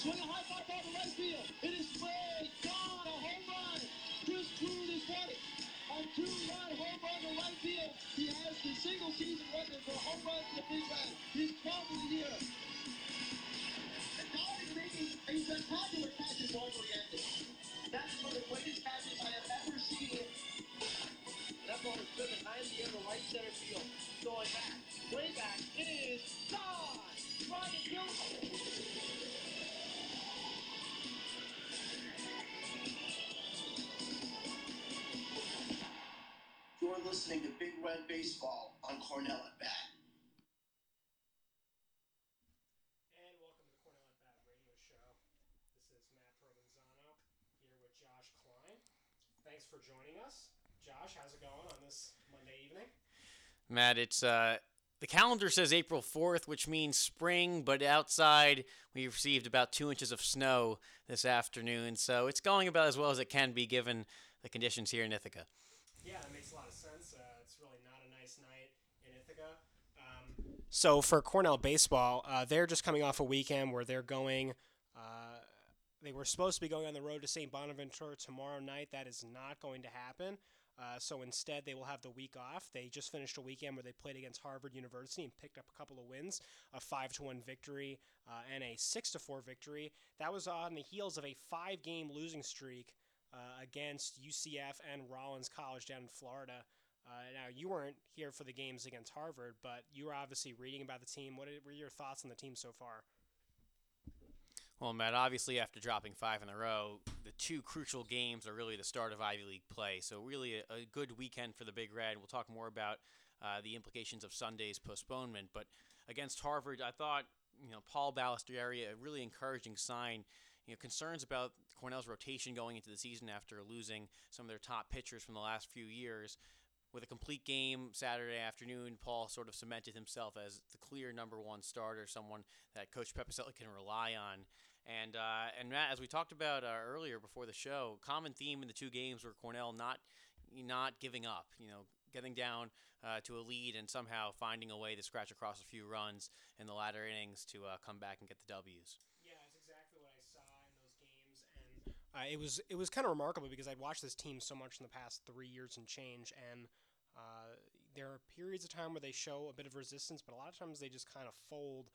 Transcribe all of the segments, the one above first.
Swing a high fly ball to right field. It is way gone. A home run. Chris Croon is ready. A two-run home run to right field. He has the single season record for home runs in the Big Red. He's 12 of the year. And now he's making a spectacular catch is over-ended. That's one of the greatest catches I have ever seen. That ball is driven behind the end of right center field. Going back, Josh Klein. Thanks for joining us. Josh, how's it going on this Monday evening? Matt, it's uh, the calendar says April 4th, which means spring, but outside we received about two inches of snow this afternoon, so it's going about as well as it can be given the conditions here in Ithaca. Yeah, that makes a lot of sense. Uh, it's really not a nice night in Ithaca. Um, so for Cornell baseball, uh, they're just coming off a weekend where they're going. Uh, they were supposed to be going on the road to St. Bonaventure tomorrow night. That is not going to happen. Uh, so instead, they will have the week off. They just finished a weekend where they played against Harvard University and picked up a couple of wins, a five to one victory uh, and a six to four victory. That was on the heels of a five game losing streak uh, against UCF and Rollins College down in Florida. Uh, now you weren't here for the games against Harvard, but you were obviously reading about the team. What were your thoughts on the team so far? Well, Matt, obviously after dropping five in a row, the two crucial games are really the start of Ivy League play. So really a, a good weekend for the Big Red. We'll talk more about uh, the implications of Sunday's postponement. But against Harvard, I thought you know Paul Balistrieri a really encouraging sign. You know, concerns about Cornell's rotation going into the season after losing some of their top pitchers from the last few years. With a complete game Saturday afternoon, Paul sort of cemented himself as the clear number one starter, someone that Coach Pepicelli can rely on. And uh, and Matt, as we talked about uh, earlier before the show, common theme in the two games were Cornell not not giving up. You know, getting down uh, to a lead and somehow finding a way to scratch across a few runs in the latter innings to uh, come back and get the W's. Yeah, that's exactly what I saw in those games, and uh, it was it was kind of remarkable because I'd watched this team so much in the past three years and change, and uh, there are periods of time where they show a bit of resistance, but a lot of times they just kind of fold.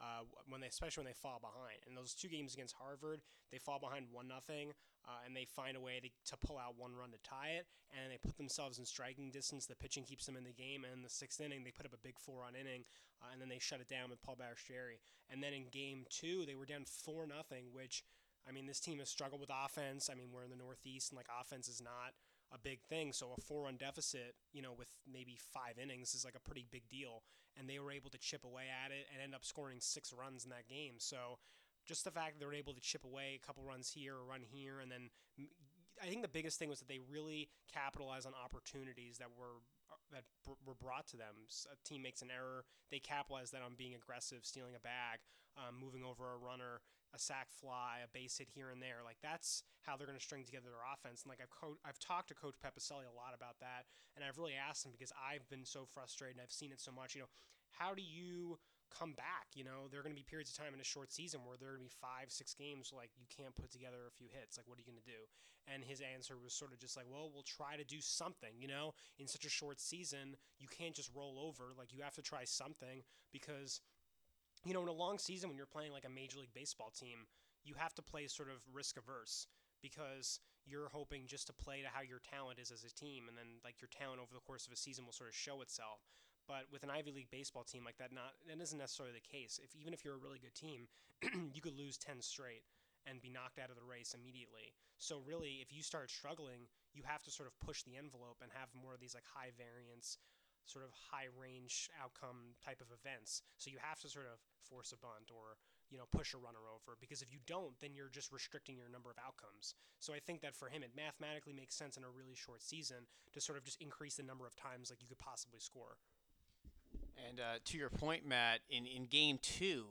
Uh, when they, especially when they fall behind, and those two games against Harvard, they fall behind one nothing, uh, and they find a way to, to pull out one run to tie it, and they put themselves in striking distance. The pitching keeps them in the game, and in the sixth inning, they put up a big four-run inning, uh, and then they shut it down with Paul Balistrieri. And then in game two, they were down four nothing, which I mean, this team has struggled with offense. I mean, we're in the Northeast, and like offense is not a big thing. So a four-run deficit, you know, with maybe five innings is like a pretty big deal. And they were able to chip away at it and end up scoring six runs in that game. So just the fact that they were able to chip away a couple runs here, a run here, and then I think the biggest thing was that they really capitalized on opportunities that were that were brought to them. A team makes an error, they capitalize that on being aggressive, stealing a bag, um, moving over a runner, a sac fly, a base hit here and there. Like that's how they're going to string together their offense. And like I've co- I've talked to Coach Pepicelli a lot about that, and I've really asked him because I've been so frustrated and I've seen it so much. You know, how do you come back. You know, there are going to be periods of time in a short season where there are going to be five, six games like you can't put together a few hits. Like, what are you going to do? And his answer was sort of just like, well, we'll try to do something. You know, in such a short season, you can't just roll over. Like, you have to try something because, you know, in a long season when you're playing like a Major League Baseball team, you have to play sort of risk averse because you're hoping just to play to how your talent is as a team and then like your talent over the course of a season will sort of show itself but with an Ivy League baseball team like that, not that isn't necessarily the case. If even if you're a really good team, you could lose ten straight and be knocked out of the race immediately. So really, if you start struggling, you have to sort of push the envelope and have more of these like high variance, sort of high range outcome type of events. So you have to sort of force a bunt or you know push a runner over because if you don't, then you're just restricting your number of outcomes. So I think that for him, it mathematically makes sense in a really short season to sort of just increase the number of times like you could possibly score. And uh, to your point, Matt, in, in game two,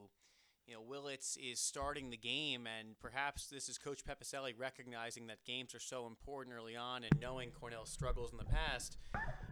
you know, Willits is starting the game, and perhaps this is Coach Pepicelli recognizing that games are so important early on and knowing Cornell's struggles in the past,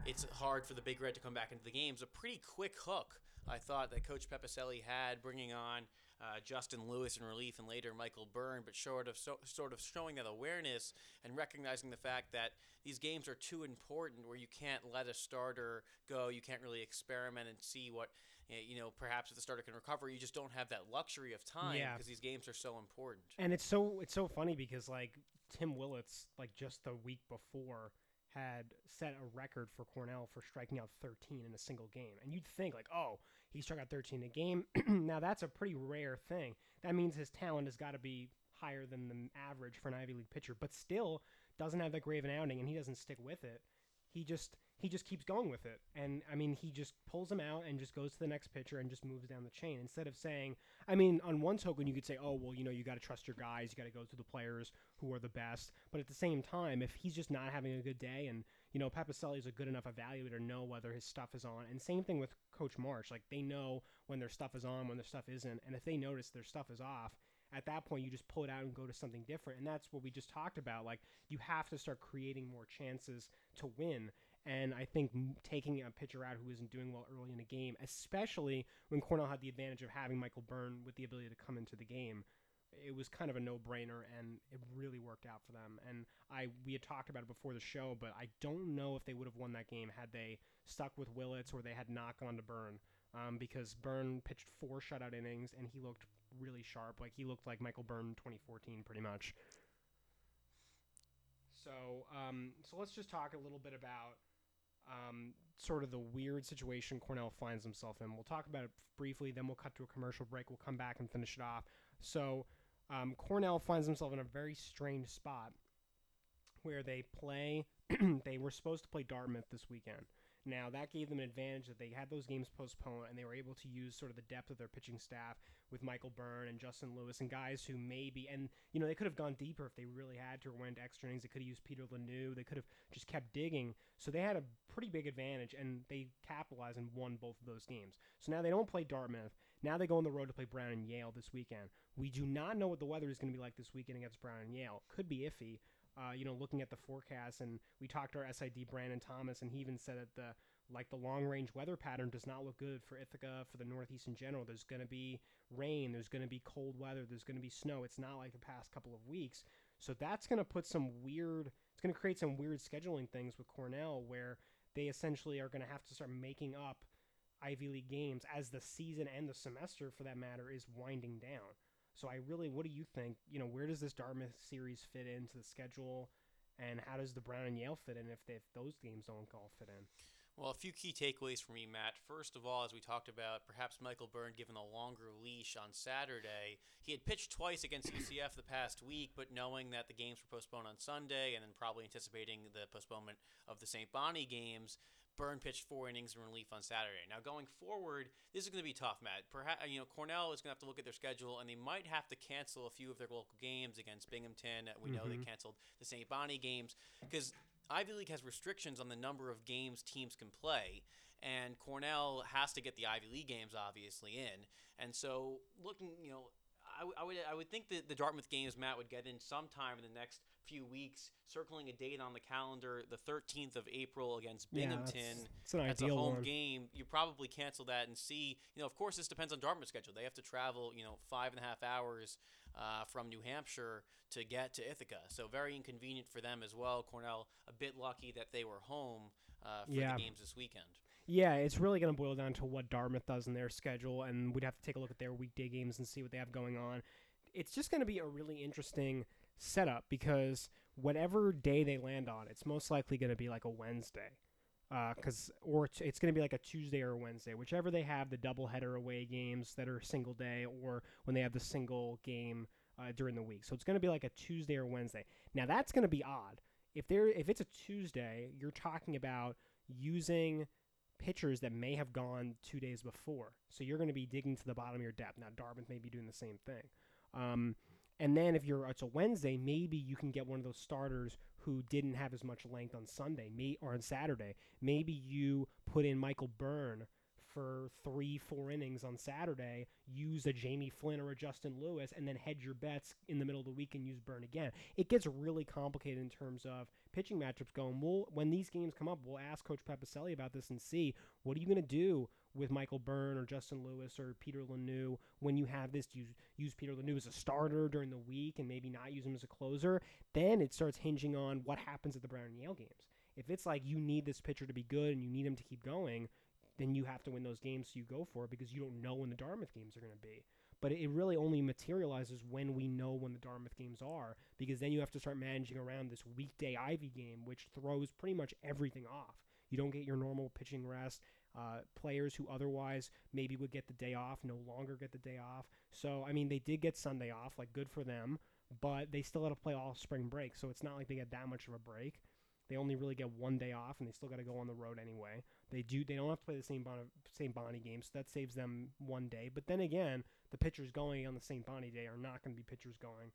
it's hard for the Big Red to come back into the games. A pretty quick hook, I thought, that Coach Pepicelli had bringing on uh, Justin Lewis in relief and later Michael Byrne, but sort of so, sort of showing that awareness and recognizing the fact that these games are too important where you can't let a starter go, you can't really experiment and see what you know, perhaps if the starter can recover, you just don't have that luxury of time Yeah. because these games are so important. And it's so it's so funny because like Tim Willits, like just the week before, had set a record for Cornell for striking out 13 in a single game. And you'd think like, oh, he struck out 13 in a game. now that's a pretty rare thing. That means his talent has got to be higher than the average for an Ivy League pitcher, but still doesn't have that great an outing, and he doesn't stick with it. He just he just keeps going with it. And I mean, he just pulls him out and just goes to the next pitcher and just moves down the chain instead of saying, I mean, on one token, you could say, oh, well, you know, you got to trust your guys, you got to go to the players who are the best. But at the same time, if he's just not having a good day and, you know, Pepicelli is a good enough evaluator to know whether his stuff is on. And same thing with Coach March. Like, they know when their stuff is on, when their stuff isn't. And if they notice their stuff is off, at that point you just pull it out and go to something different and that's what we just talked about like you have to start creating more chances to win and I think taking a pitcher out who isn't doing well early in a game, especially when Cornell had the advantage of having Michael Byrne with the ability to come into the game, it was kind of a no-brainer, and it really worked out for them. And I we had talked about it before the show, but I don't know if they would have won that game had they stuck with Willits or they had not gone to Byrne, um, because Byrne pitched four shutout innings and he looked really sharp. Like he looked like Michael Byrne 2014, pretty much. So, um, so let's just talk a little bit about um, sort of the weird situation Cornell finds himself in. We'll talk about it briefly, then we'll cut to a commercial break. We'll come back and finish it off. So, um, Cornell finds himself in a very strange spot where they play. they were supposed to play Dartmouth this weekend. Now that gave them an advantage that they had those games postponed and they were able to use sort of the depth of their pitching staff with Michael Byrne and Justin Lewis and guys who maybe and you know they could have gone deeper if they really had to or went extra innings. They could have used Peter Lannoo. They could have just kept digging. So they had a pretty big advantage and they capitalized and won both of those games. So now they don't play Dartmouth. Now they go on the road to play Brown and Yale this weekend. We do not know what the weather is going to be like this weekend against Brown and Yale. Could be iffy. Uh, you know, looking at the forecast, and we talked to our SID Brandon Thomas, and he even said that the like the long range weather pattern does not look good for Ithaca, for the Northeast in general. There's going to be rain, there's going to be cold weather, there's going to be snow. It's not like the past couple of weeks. So that's going to put some weird, it's going to create some weird scheduling things with Cornell where they essentially are going to have to start making up Ivy League games as the season and the semester, for that matter, is winding down. So I really, what do you think? You know, where does this Dartmouth series fit into the schedule? And how does the Brown and Yale fit in if, they, if those games don't all fit in? Well, a few key takeaways for me, Matt. First of all, as we talked about, perhaps Michael Byrne given a longer leash on Saturday. He had pitched twice against UCF the past week, but knowing that the games were postponed on Sunday and then probably anticipating the postponement of the St. Bonnie games, Byrne pitched four innings in relief on Saturday. Now, going forward, this is going to be tough, Matt. Perhaps you know Cornell is going to have to look at their schedule, and they might have to cancel a few of their local games against Binghamton. We know they Mhm. canceled the St. Bonnie games because Ivy League has restrictions on the number of games teams can play, and Cornell has to get the Ivy League games obviously in. And so, looking, you know, I, I would I would think that the Dartmouth games Matt would get in sometime in the next few weeks, circling a date on the calendar, the 13th of April against Yeah, Binghamton. that's, it's an That's a home one. game. You probably cancel that and see. You know, of course, this depends on Dartmouth's schedule. They have to travel, you know, five and a half hours uh, from New Hampshire to get to Ithaca. So very inconvenient for them as well. Cornell a bit lucky that they were home uh, for Yeah. the games this weekend. Yeah, it's really going to boil down to what Dartmouth does in their schedule, and we'd have to take a look at their weekday games and see what they have going on. It's just going to be a really interesting setup because whatever day they land on, it's most likely going to be like a Wednesday. Because or it's, it's going to be like a Tuesday or a Wednesday, whichever they have the doubleheader away games that are single day, or when they have the single game uh, during the week. So it's going to be like a Tuesday or Wednesday. Now that's going to be odd. If there if it's a Tuesday, you're talking about using pitchers that may have gone two days before. So you're going to be digging to the bottom of your depth. Now Dartmouth may be doing the same thing. Um, and then if you're it's a Wednesday, maybe you can get one of those starters who didn't have as much length on Sunday, may or on Saturday. Maybe you put in Michael Byrne for three, four innings on Saturday, use a Jamie Flynn or a Justin Lewis, and then hedge your bets in the middle of the week and use Byrne again. It gets really complicated in terms of pitching matchups going. We'll, when these games come up, we'll ask Coach Pepicelli about this and see what are you going to do with Michael Byrne or Justin Lewis or Peter Lemieux when you have this you use Peter Lemieux as a starter during the week and maybe not use him as a closer, then it starts hinging on what happens at the Brown and Yale games. If it's like you need this pitcher to be good and you need him to keep going, then you have to win those games so you go for it because you don't know when the Dartmouth games are going to be. But it really only materializes when we know when the Dartmouth games are because then you have to start managing around this weekday Ivy game, which throws pretty much everything off. You don't get your normal pitching rest. Uh, players who otherwise maybe would get the day off no longer get the day off. So, I mean, they did get Sunday off, like good for them, but they still had to play all spring break. So it's not like they get that much of a break. They only really get one day off, and they still got to go on the road anyway. They do. They don't have to play the same bon- same Bonnie game, so that saves them one day. But then again, the pitchers going on the St. Bonnie day are not going to be pitchers going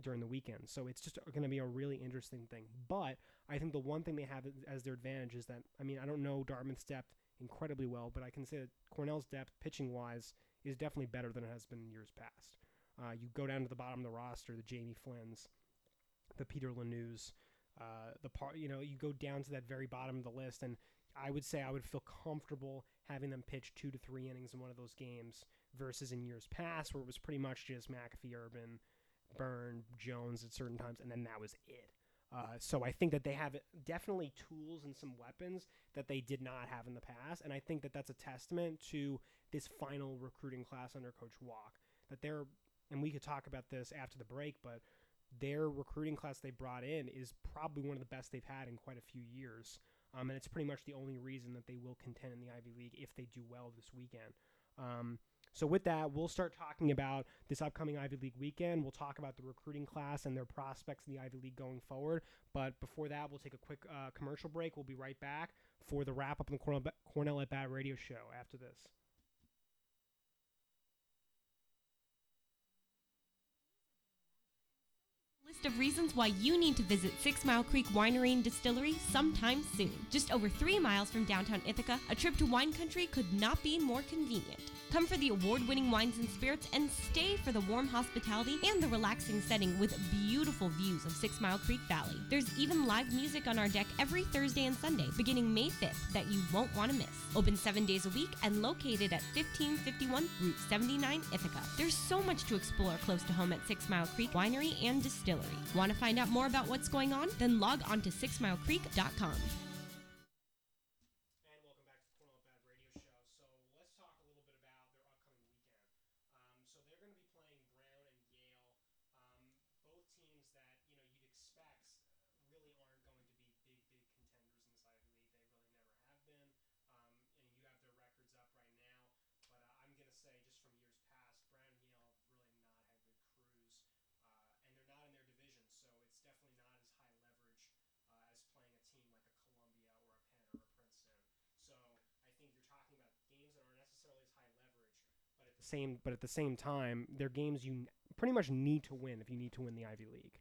during the weekend. So it's just going to be a really interesting thing. But I think the one thing they have as their advantage is that I mean I don't know Dartmouth's depth incredibly well, but I can say that Cornell's depth pitching wise is definitely better than it has been in years past. Uh, you go down to the bottom of the roster, the Jamie Flynn's, the Peter Lemieux, uh, the part you know you go down to that very bottom of the list, and I would say I would feel comfortable having them pitch two to three innings in one of those games versus in years past where it was pretty much just McAfee, Urban, Byrne, Jones at certain times, and then that was it. Uh, so I think that they have definitely tools and some weapons that they did not have in the past, and I think that that's a testament to this final recruiting class under Coach Walk. That they're, and we could talk about this after the break, but their recruiting class they brought in is probably one of the best they've had in quite a few years. Um, and it's pretty much the only reason that they will contend in the Ivy League if they do well this weekend. Um, so with that, we'll start talking about this upcoming Ivy League weekend. We'll talk about the recruiting class and their prospects in the Ivy League going forward. But before that, we'll take a quick uh, commercial break. We'll be right back for the wrap up on the Cornell, at Bat radio show after this. List of reasons why you need to visit Six Mile Creek Winery and Distillery sometime soon. Just over three miles from downtown Ithaca, a trip to wine country could not be more convenient. Come for the award winning wines and spirits and stay for the warm hospitality and the relaxing setting with beautiful views of Six Mile Creek Valley. There's even live music on our deck every Thursday and Sunday, beginning May 5th, that you won't want to miss. Open seven days a week and located at 1551 Route 79 Ithaca. There's so much to explore close to home at Six Mile Creek Winery and Distillery. Want to find out more about what's going on? Then log on to sixmilecreek.com. same, but at the same time, they're games you pretty much need to win if you need to win the Ivy League.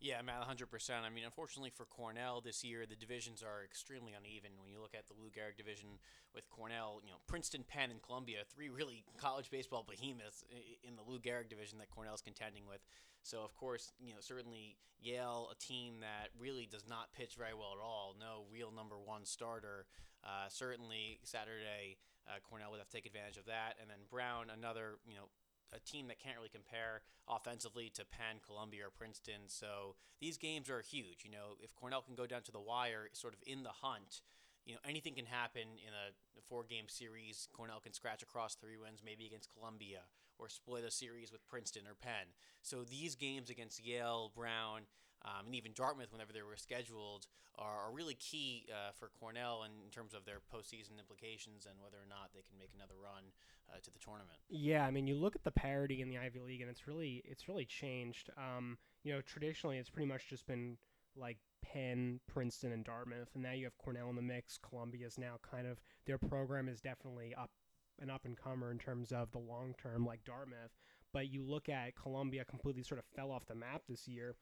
Yeah, Matt, 100%. I mean, unfortunately for Cornell this year, the divisions are extremely uneven. When you look at the Lou Gehrig division with Cornell, you know, Princeton, Penn, and Columbia, three really college baseball behemoths in the Lou Gehrig division that Cornell's contending with. So, of course, you know, certainly Yale, a team that really does not pitch very well at all, no real number one starter. Uh, certainly, Saturday, uh, Cornell would have to take advantage of that. And then Brown, another, you know, a team that can't really compare offensively to Penn, Columbia, or Princeton. So these games are huge. You know, if Cornell can go down to the wire, sort of in the hunt, you know, anything can happen in a four-game series. Cornell can scratch across three wins, maybe against Columbia, or split a series with Princeton or Penn. So these games against Yale, Brown, um, and even Dartmouth, whenever they were scheduled, are, are really key uh, for Cornell in, in, terms of their postseason implications and whether or not they can make another run uh, to the tournament. Yeah, I mean, you look at the parity in the Ivy League, and it's really it's really changed. Um, you know, traditionally, it's pretty much just been like Penn, Princeton, and Dartmouth, and now you have Cornell in the mix. Columbia is now kind of their program is definitely up an up and comer in terms of the long term, like Dartmouth. But you look at Columbia completely sort of fell off the map this year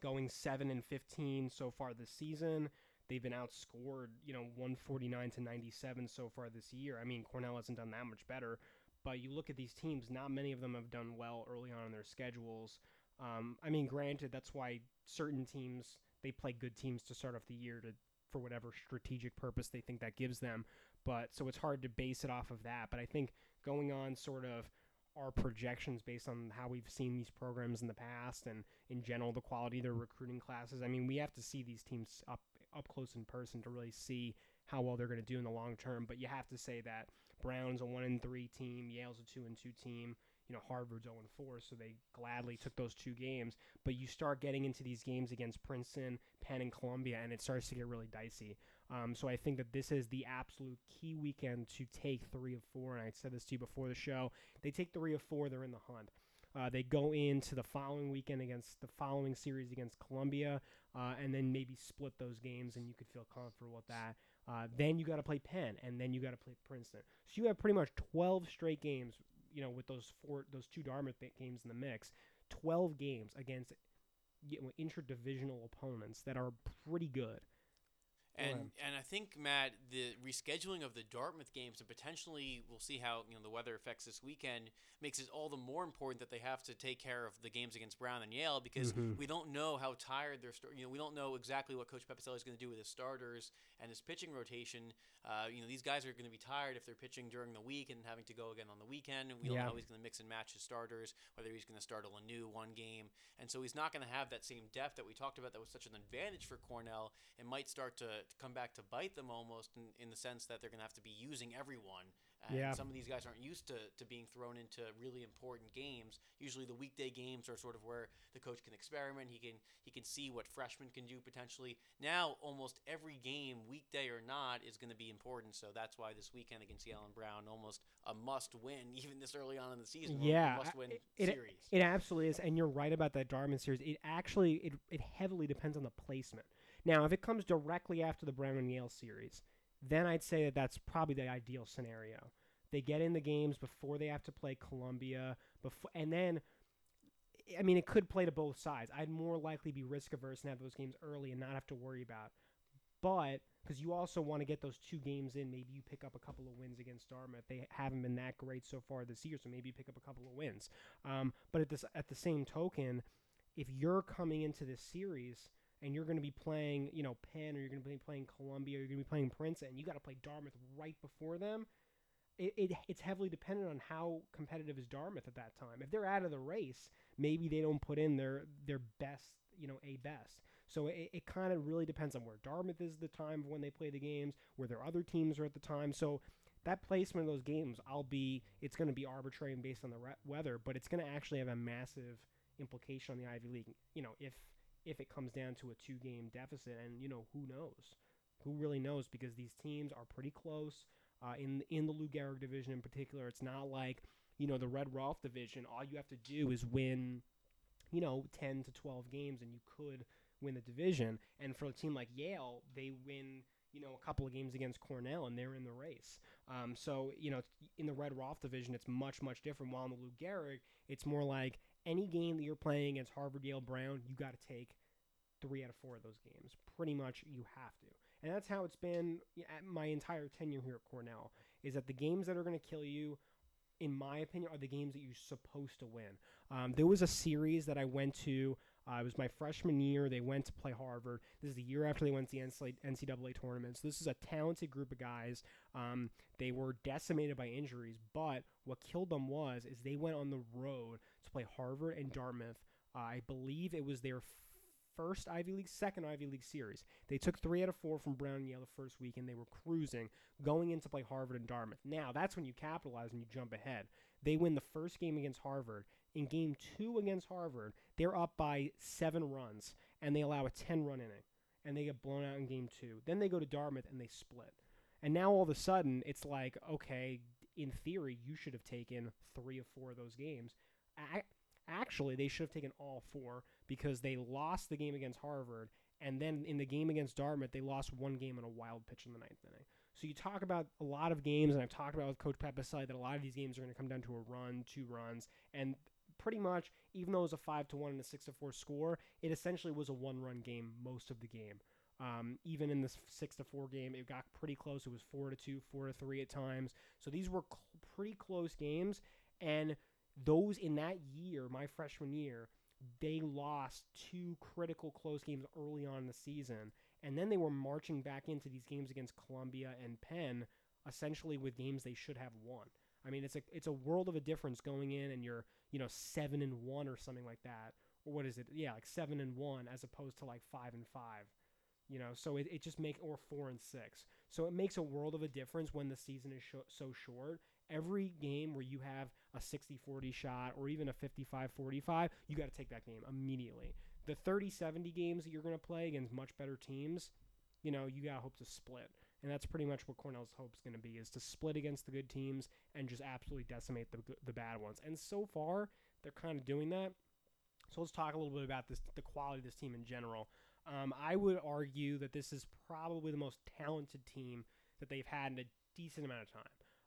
going 7 and 15 so far this season. They've been outscored, you know, 149 to 97 so far this year. I mean, Cornell hasn't done that much better, but you look at these teams, not many of them have done well early on in their schedules. Um, I mean, granted, that's why certain teams they play good teams to start off the year to for whatever strategic purpose they think that gives them. but so it's hard to base it off of that. But I think going on sort of our projections based on how we've seen these programs in the past and in general the quality of their recruiting classes. I mean, we have to see these teams up up close in person to really see how well they're going to do in the long term. But you have to say that Brown's a one and three team, Yale's a two and two team. You know, Harvard's 0 and 4, so they gladly took those two games. But you start getting into these games against Princeton, Penn, and Columbia, and it starts to get really dicey. Um, so I think that this is the absolute key weekend to take three of four. And I said this to you before the show. They take three of four, they're in the hunt. Uh, they go into the following weekend against the following series against Columbia, uh, and then maybe split those games, and you could feel comfortable with that. Uh, then you got to play Penn, and then you got to play Princeton. So you have pretty much 12 straight games, you know, with those four, those two Dartmouth games in the mix. 12 games against you know, interdivisional opponents that are pretty good. And and I think Matt, the rescheduling of the Dartmouth games and potentially we'll see how you know the weather affects this weekend makes it all the more important that they have to take care of the games against Brown and Yale because Mhm. we don't know how tired they're you know we don't know exactly what Coach Pepicelli is going to do with his starters and his pitching rotation. Uh, you know these guys are going to be tired if they're pitching during the week and having to go again on the weekend. We don't Yeah. know how he's going to mix and match his starters, whether he's going to start a new one game, and so he's not going to have that same depth that we talked about that was such an advantage for Cornell. It might start to, to come back to bite them almost in, in the sense that they're going to have to be using everyone. And Yeah. some of these guys aren't used to, to being thrown into really important games. Usually the weekday games are sort of where the coach can experiment. He can he can see what freshmen can do potentially. Now almost every game, weekday or not, is going to be important. So that's why this weekend against Yale and Brown almost a must win, even this early on in the season. Yeah, must win it- series. It absolutely is, and you're right about that Dartmouth series. It actually it, it heavily depends on the placement. Now, if it comes directly after the Brown Yale series, then I'd say that that's probably the ideal scenario. They get in the games before they have to play Columbia, before, and then, I mean, it could play to both sides. I'd more likely be risk averse and have those games early and not have to worry about. But because you also want to get those two games in, maybe you pick up a couple of wins against Dartmouth. They haven't been that great so far this year, so maybe you pick up a couple of wins. Um, but at this, at the same token, if you're coming into this series and you're going to be playing, you know, Penn or you're going to be playing Columbia, or you're going to be playing Princeton, and you got to play Dartmouth right before them. It, it, it's heavily dependent on how competitive is Dartmouth at that time. If they're out of the race, maybe they don't put in their their best, you know, a best. So it, it kind of really depends on where Dartmouth is at the time when they play the games, where their other teams are at the time. So that placement of those games, I'll be, it's going to be arbitrary and based on the re- weather, but it's going to actually have a massive implication on the Ivy League. You know, if if it comes down to a two game deficit, and you know who knows, who really knows, because these teams are pretty close. Uh, in in the Lou Gehrig division in particular, it's not like you know the Red Rolfe division. All you have to do is win, you know, ten to twelve games, and you could win the division. And for a team like Yale, they win you know a couple of games against Cornell, and they're in the race. Um, so you know in the Red Rolfe division, it's much much different. While in the Lou Gehrig, it's more like any game that you're playing against Harvard, Yale, Brown, you got to take three out of four of those games. Pretty much, you have to. And that's how it's been my entire tenure here at Cornell. Is that the games that are going to kill you, in my opinion, are the games that you're supposed to win. Um, there was a series that I went to. Uh, it was my freshman year. They went to play Harvard. This is the year after they went to the NCAA tournament. So this is a talented group of guys. Um, they were decimated by injuries, but what killed them was is they went on the road play Harvard and Dartmouth. Uh, I believe it was their first Ivy League, second Ivy League series. They took three out of four from Brown and Yale the first week, and they were cruising, going in to play Harvard and Dartmouth. Now, that's when you capitalize and you jump ahead. They win the first game against Harvard. In game two against Harvard, they're up by seven runs, and they allow a 10 run inning, and they get blown out in game two. Then they go to Dartmouth and they split. And now all of a sudden, it's like, okay, in theory, you should have taken three of four of those games. Actually, they should have taken all four because they lost the game against Harvard, and then in the game against Dartmouth, they lost one game on a wild pitch in the ninth inning. So you talk about a lot of games, and I've talked about with Coach Pepicelli that a lot of these games are going to come down to a run, two runs, and pretty much, even though it was a five to one and a six to four score, it essentially was a one-run game most of the game. Um, even in this six to four game, it got pretty close. It was four to two, four to three at times. So these were cl- pretty close games, and those in that year, my freshman year, they lost two critical close games early on in the season, and then they were marching back into these games against Columbia and Penn essentially with games they should have won. I mean, it's a it's a world of a difference going in and you're you know seven and one or something like that, or what is it? Yeah, like seven and one as opposed to like five and five. You know, so it, it just makes or four and six. So it makes a world of a difference when the season is sh- so short. Every game where you have a 60-40 shot or even a 55-45, you got to take that game immediately. The 30-70 games that you're going to play against much better teams, you know, you got to hope to split. And that's pretty much what Cornell's hope is going to be is to split against the good teams and just absolutely decimate the the bad ones. And so far, they're kind of doing that. So let's talk a little bit about this the quality of this team in general. Um, I would argue that this is probably the most talented team that they've had in a decent amount of time.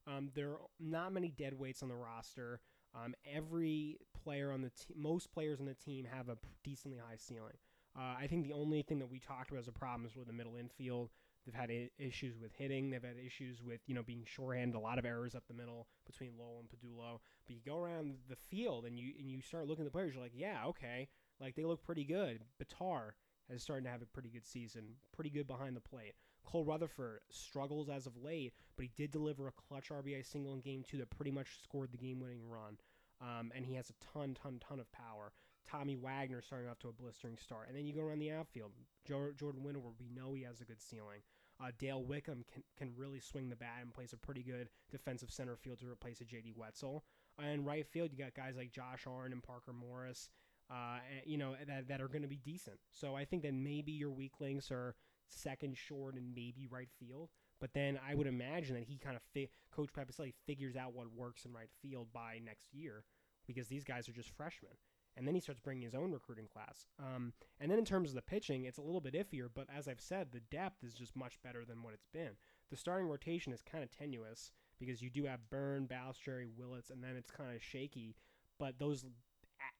Um, there are not many dead weights on the roster. Um, every player on the team, most players on the team have a decently high ceiling. Uh, I think the only thing that we talked about as a problem is with the middle infield. They've had I- issues with hitting. They've had issues with you know being shorthanded. A lot of errors up the middle between Lowell and Padullo. But you go around the field and you and you start looking at the players. You're like, yeah, okay, like they look pretty good. Batar has started to have a pretty good season, pretty good behind the plate. Cole Rutherford struggles as of late, but he did deliver a clutch RBI single in game two that pretty much scored the game-winning run. Um, and he has a ton, ton, ton of power. Tommy Wagner starting off to a blistering start. And then you go around the outfield. Jo- Jordan Winower, we know he has a good ceiling. Uh, Dale Wickham can, can really swing the bat and plays a pretty good defensive center field to replace a J.D. Wetzel. And right field, you got guys like Josh Arn and Parker Morris, uh, you know, that, that are going to be decent. So I think that maybe your weak links are second short and maybe right field. But then I would imagine that he kind of fi- Coach Pepicelli figures out what works in right field by next year because these guys are just freshmen. And then he starts bringing his own recruiting class. Um, and then in terms of the pitching, it's a little bit iffier. But as I've said, the depth is just much better than what it's been. The starting rotation is kind of tenuous because you do have Byrne, Balistrieri, Willits, and then it's kind of shaky. But those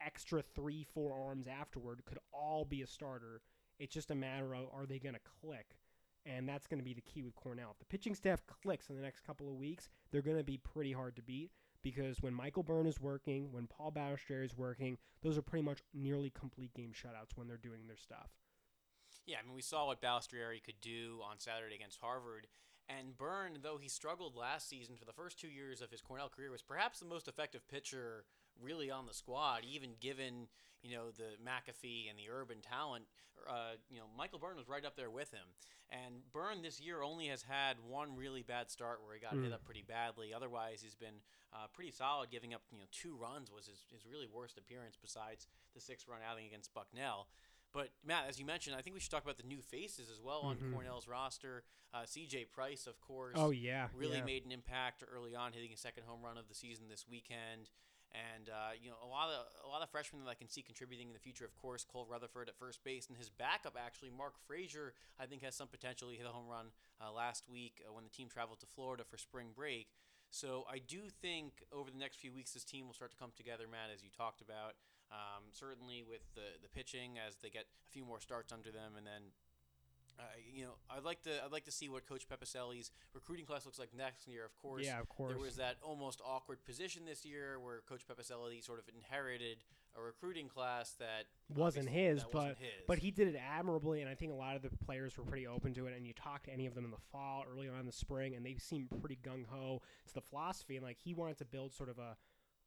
extra three, four arms afterward could all be a starter. It's just a matter of are they going to click? And that's going to be the key with Cornell. If the pitching staff clicks in the next couple of weeks, they're going to be pretty hard to beat because when Michael Byrne is working, when Paul Balistrieri is working, those are pretty much nearly complete game shutouts when they're doing their stuff. Yeah, I mean, we saw what Balistrieri could do on Saturday against Harvard. And Byrne, though he struggled last season for the first two years of his Cornell career, was perhaps the most effective pitcher really on the squad, even given you know the McAfee and the Urban talent. Uh, you know, Michael Byrne was right up there with him. And Byrne this year only has had one really bad start where he got hit up pretty badly. Otherwise, he's been uh, pretty solid, giving up you know two runs was his, his really worst appearance besides the six run outing against Bucknell. But Matt, as you mentioned, I think we should talk about the new faces as well on Cornell's roster. Uh, C.J. Price, of course, Oh yeah, really yeah. made an impact early on, hitting a second home run of the season this weekend. And uh, you know a lot of a lot of freshmen that I can see contributing in the future. Of course, Cole Rutherford at first base, and his backup actually, Mark Frazier, I think has some potential. He hit a home run uh, last week uh, when the team traveled to Florida for spring break. So I do think over the next few weeks this team will start to come together, Matt, as you talked about. Um, certainly with the the pitching as they get a few more starts under them, and then uh, you know, I'd like to I'd like to see what Coach Pepicelli's recruiting class looks like next year. Of course, Yeah, of course. There was that almost awkward position this year where Coach Pepicelli sort of inherited a recruiting class that wasn't his, that but wasn't his. but he did it admirably, and I think a lot of the players were pretty open to it. And you talk to any of them in the fall, early on in the spring, and they seemed pretty gung ho to the philosophy. And like he wanted to build sort of a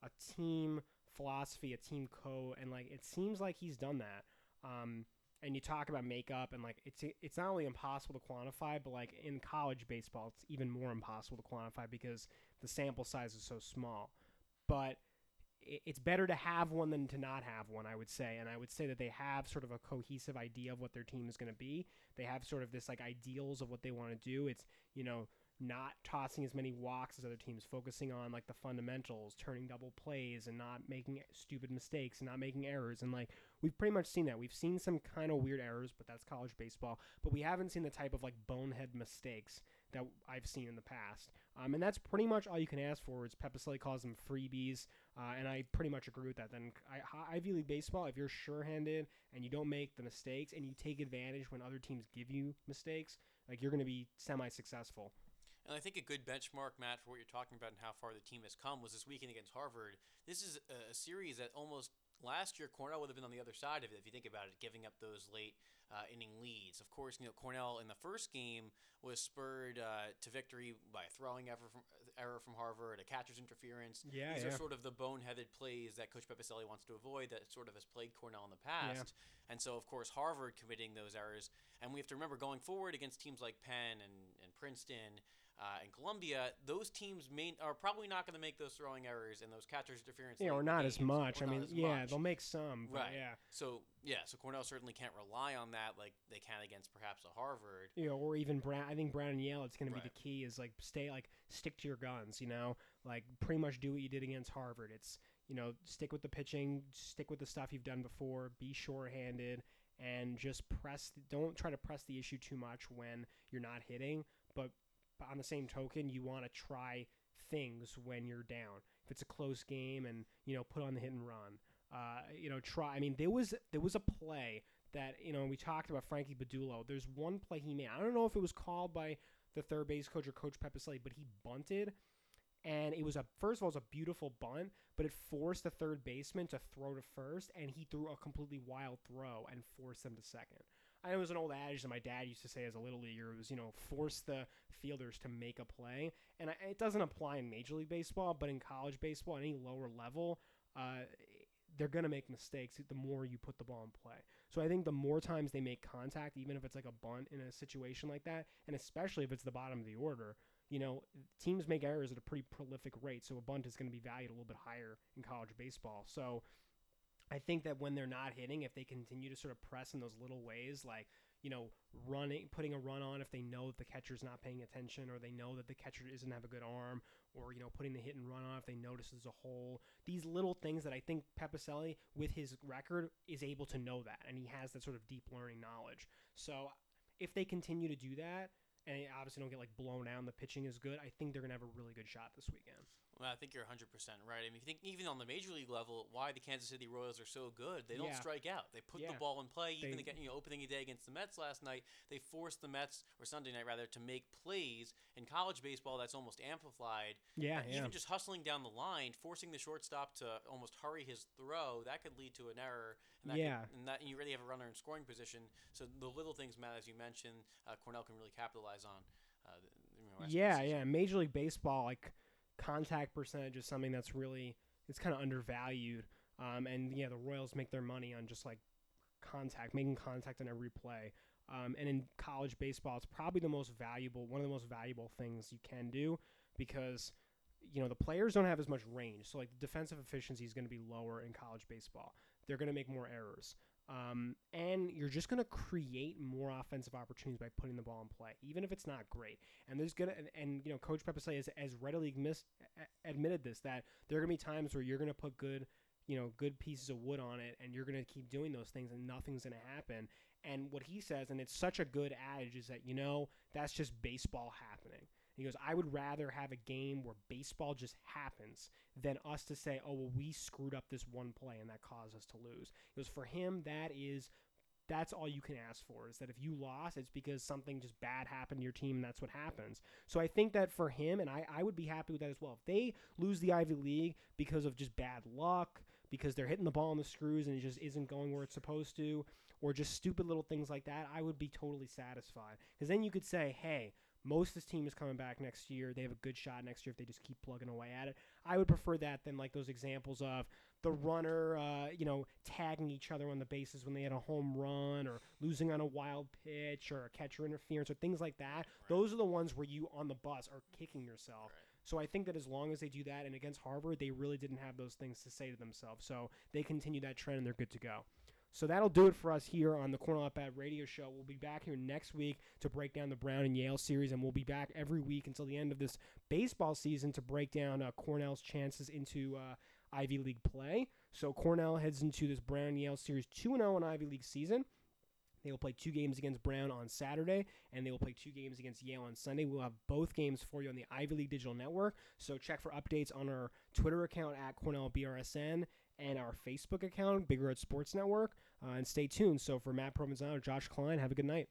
a team philosophy, a team co, and like it seems like he's done that. Um, and you talk about makeup, and like it's it's not only impossible to quantify, but like in college baseball, it's even more impossible to quantify because the sample size is so small. But it's better to have one than to not have one, I would say. And I would say that they have sort of a cohesive idea of what their team is going to be. They have sort of this like ideals of what they want to do. It's, you know, not tossing as many walks as other teams, focusing on like the fundamentals, turning double plays and not making stupid mistakes and not making errors. And like we've pretty much seen that. We've seen some kind of weird errors, but that's college baseball. But we haven't seen the type of like bonehead mistakes that I've seen in the past. Um, and that's pretty much all you can ask for. Is Pepicelli calls them freebies, uh, and I pretty much agree with that. Then I, Ivy League baseball, if you're sure-handed and you don't make the mistakes and you take advantage when other teams give you mistakes, like you're going to be semi-successful. And I think a good benchmark, Matt, for what you're talking about and how far the team has come was this weekend against Harvard. This is a, a series that almost last year Cornell would have been on the other side of it if you think about it, giving up those late uh, inning leads. Of course, you know Cornell in the first game was spurred uh, to victory by a throwing error from, error from Harvard, a catcher's interference. Yeah, These yeah. are sort of the boneheaded plays that Coach Pepicelli wants to avoid that sort of has plagued Cornell in the past. And so, of course, Harvard committing those errors. And we have to remember going forward against teams like Penn and, and Princeton uh, and Columbia, those teams may, are probably not going to make those throwing errors and those catcher's interference. Yeah, or not as much. I mean, yeah, much. they'll make some. Right. Yeah. So yeah, so Cornell certainly can't rely on that like they can against perhaps a Harvard. you know, or even Brown. I think Brown and Yale. It's going to be the key. Is like stay like stick to your guns. You know, like pretty much do what you did against Harvard. It's you know stick with the pitching, stick with the stuff you've done before. Be sure-handed. and just press. Don't try to press the issue too much when you're not hitting. But, but on the same token, you want to try things when you're down. If it's a close game, and you know, put on the hit and run. Uh, you know, try. I mean, there was there was a play that you know we talked about Frankie Padullo. There's one play he made. I don't know if it was called by the third base coach or Coach Pepicelli, but he bunted, and it was a first of all it was a beautiful bunt, but it forced the third baseman to throw to first, and he threw a completely wild throw and forced them to second. I was an old adage that my dad used to say as a little leaguer. It was you know force the fielders to make a play, and I, it doesn't apply in Major League Baseball, but in college baseball, any lower level. Uh, they're going to make mistakes the more you put the ball in play. So I think the more times they make contact, even if it's like a bunt in a situation like that, and especially if it's the bottom of the order, you know, teams make errors at a pretty prolific rate. So a bunt is going to be valued a little bit higher in college baseball. So I think that when they're not hitting, if they continue to sort of press in those little ways, like, you know, running, putting a run on if they know that the catcher's not paying attention or they know that the catcher doesn't have a good arm or, you know, putting the hit and run on if they notice there's a hole. These little things that I think Pepicelli, with his record, is able to know that. And he has that sort of deep learning knowledge. So if they continue to do that, and they obviously don't get like blown out and the pitching is good, I think they're going to have a really good shot this weekend. Well, I think you're 100% right. I mean, if you think even on the major league level, why the Kansas City Royals are so good, they don't Yeah. strike out. They put Yeah. the ball in play. Even They- the you know, opening day against the Mets last night, they forced the Mets, or Sunday night rather, to make plays. In college baseball, that's almost amplified. Yeah, yeah. Even just hustling down the line, forcing the shortstop to almost hurry his throw, that could lead to an error. And that Yeah. Could, and that and you really have a runner in scoring position. So the little things, Matt, as you mentioned, uh, Cornell can really capitalize on. Uh, the, you know, the Yeah, yeah. Major League Baseball, like contact percentage is something that's really it's kind of undervalued. Um, and yeah, the Royals make their money on just like contact, making contact on every play. Um, and in college baseball, it's probably the most valuable, one of the most valuable things you can do because you know the players don't have as much range. So like the defensive efficiency is going to be lower in college baseball. They're going to make more errors. Um, and you're just going to create more offensive opportunities by putting the ball in play, even if it's not great. And there's gonna and, and you know Coach Pepicelli has, has readily mis- admitted this that there are gonna be times where you're gonna put good, you know, good pieces of wood on it, and you're gonna keep doing those things, and nothing's gonna happen. And what he says, and it's such a good adage, is that you know that's just baseball happening. He goes, I would rather have a game where baseball just happens than us to say, oh, well, we screwed up this one play and that caused us to lose. He goes, for him, that is, that's all you can ask for is that if you lost, it's because something just bad happened to your team and that's what happens. So I think that for him, and I, I would be happy with that as well. If they lose the Ivy League because of just bad luck, because they're hitting the ball on the screws and it just isn't going where it's supposed to, or just stupid little things like that, I would be totally satisfied. Because then you could say, hey, most of this team is coming back next year. They have a good shot next year if they just keep plugging away at it. I would prefer that than like those examples of the runner, uh, you know, tagging each other on the bases when they had a home run or losing on a wild pitch or a catcher interference or things like that. Those are the ones where you on the bus are kicking yourself. Right. So I think that as long as they do that, and against Harvard, they really didn't have those things to say to themselves. So they continue that trend and they're good to go. So that'll do it for us here on the Cornell At Bat Radio Show. We'll be back here next week to break down the Brown and Yale series, and we'll be back every week until the end of this baseball season to break down uh, Cornell's chances into uh, Ivy League play. So Cornell heads into this Brown and Yale series 2 0 in Ivy League season. They will play two games against Brown on Saturday, and they will play two games against Yale on Sunday. We'll have both games for you on the Ivy League Digital Network. So check for updates on our Twitter account at Cornell BRSN and our Facebook account, Big Red Sports Network, uh, and stay tuned. So for Matt Provenzano, Josh Klein, have a good night.